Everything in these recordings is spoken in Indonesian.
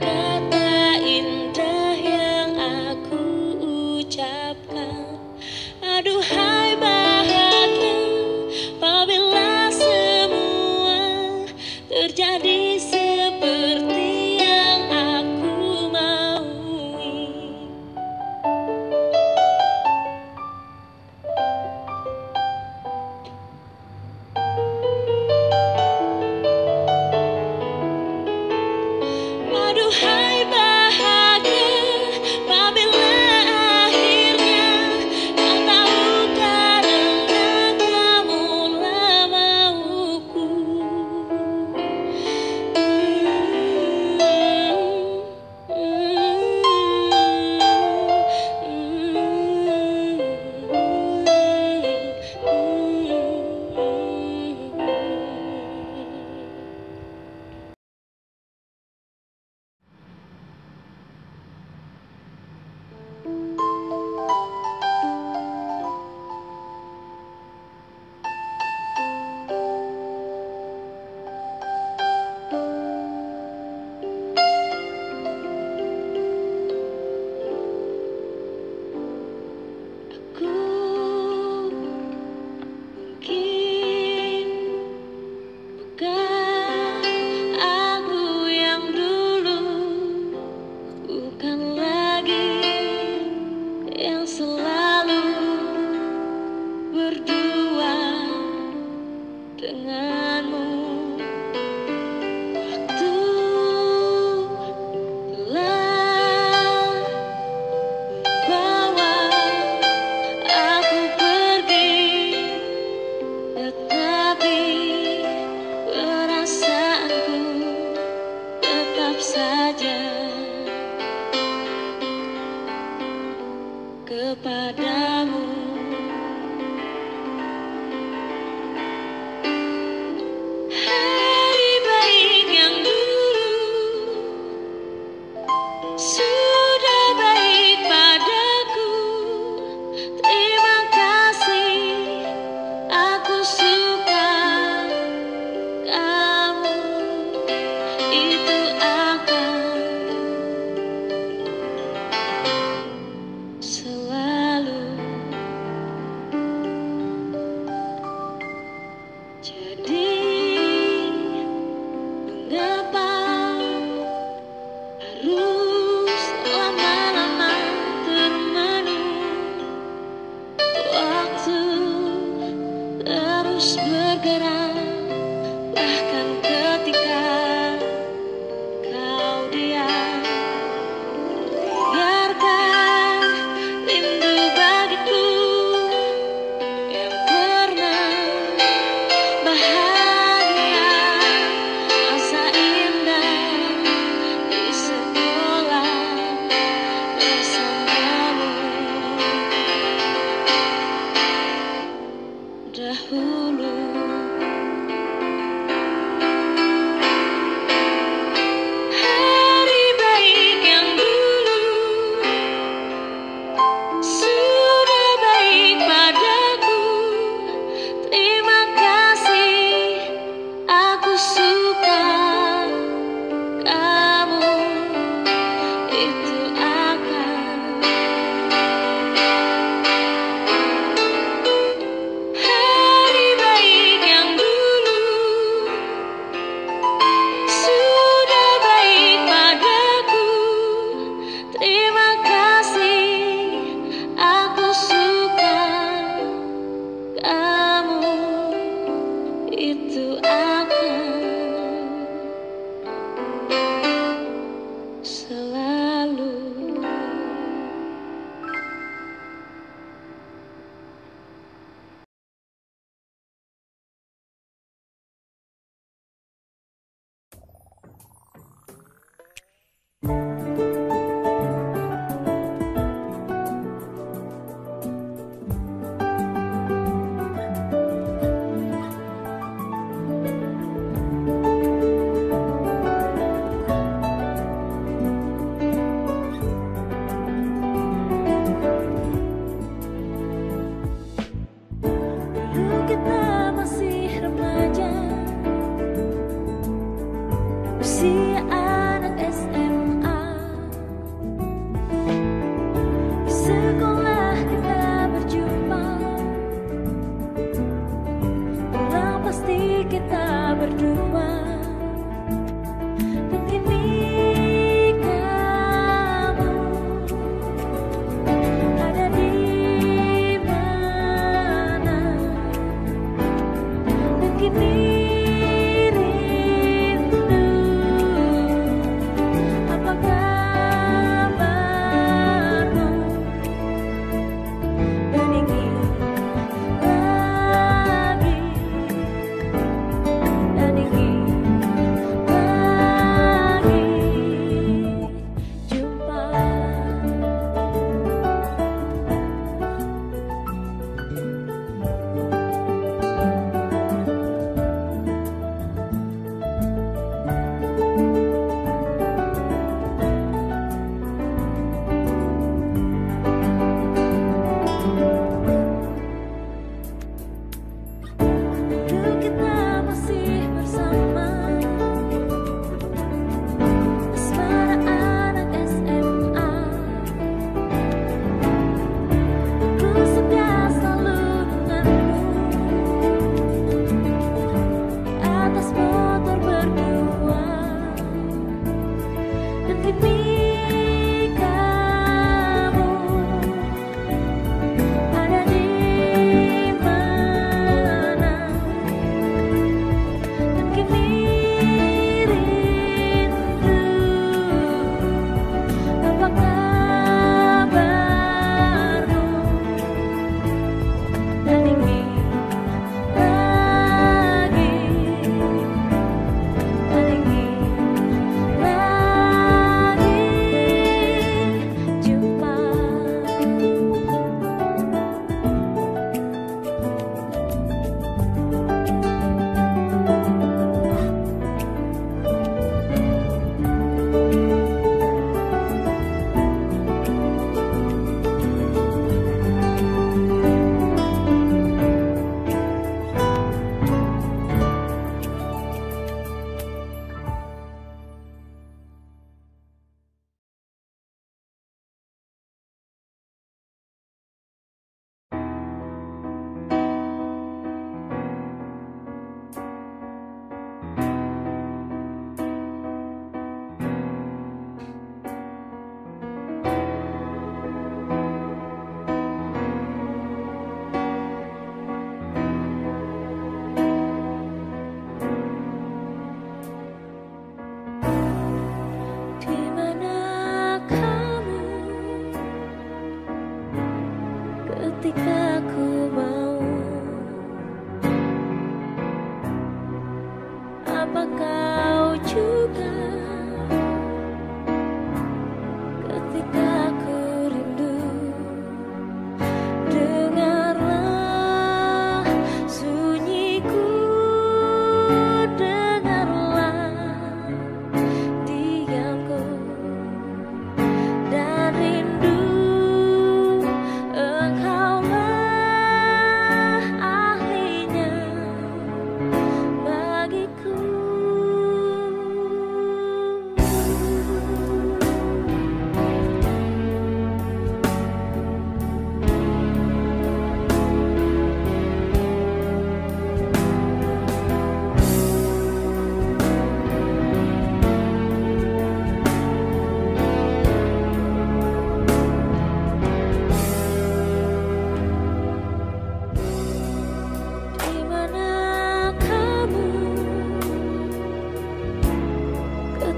that. Kh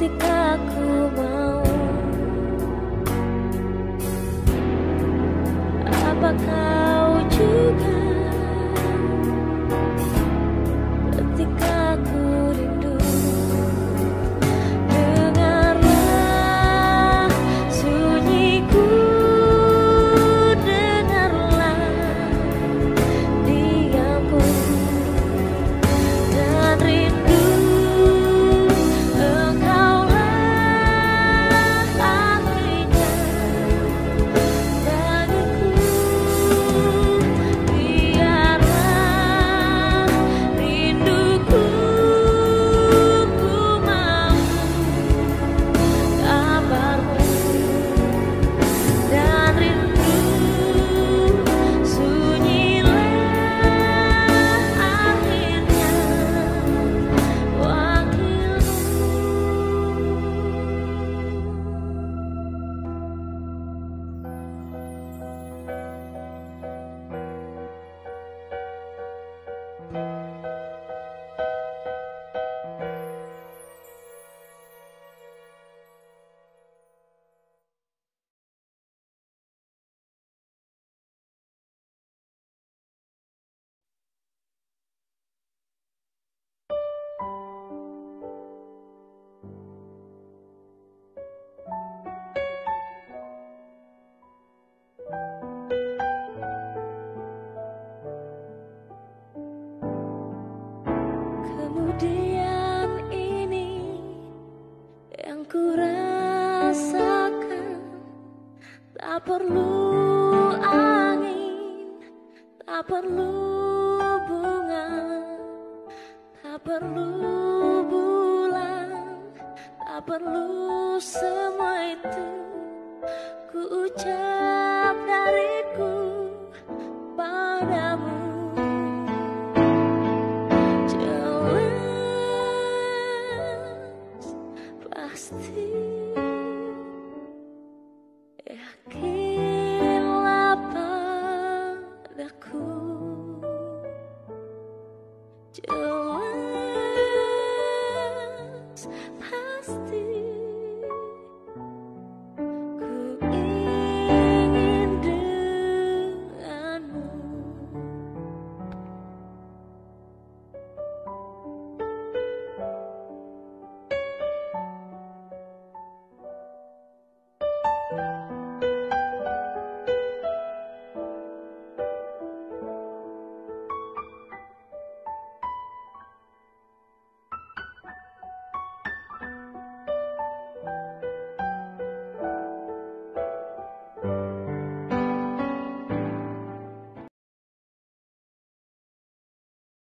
Tak perlu tak perlu semua itu.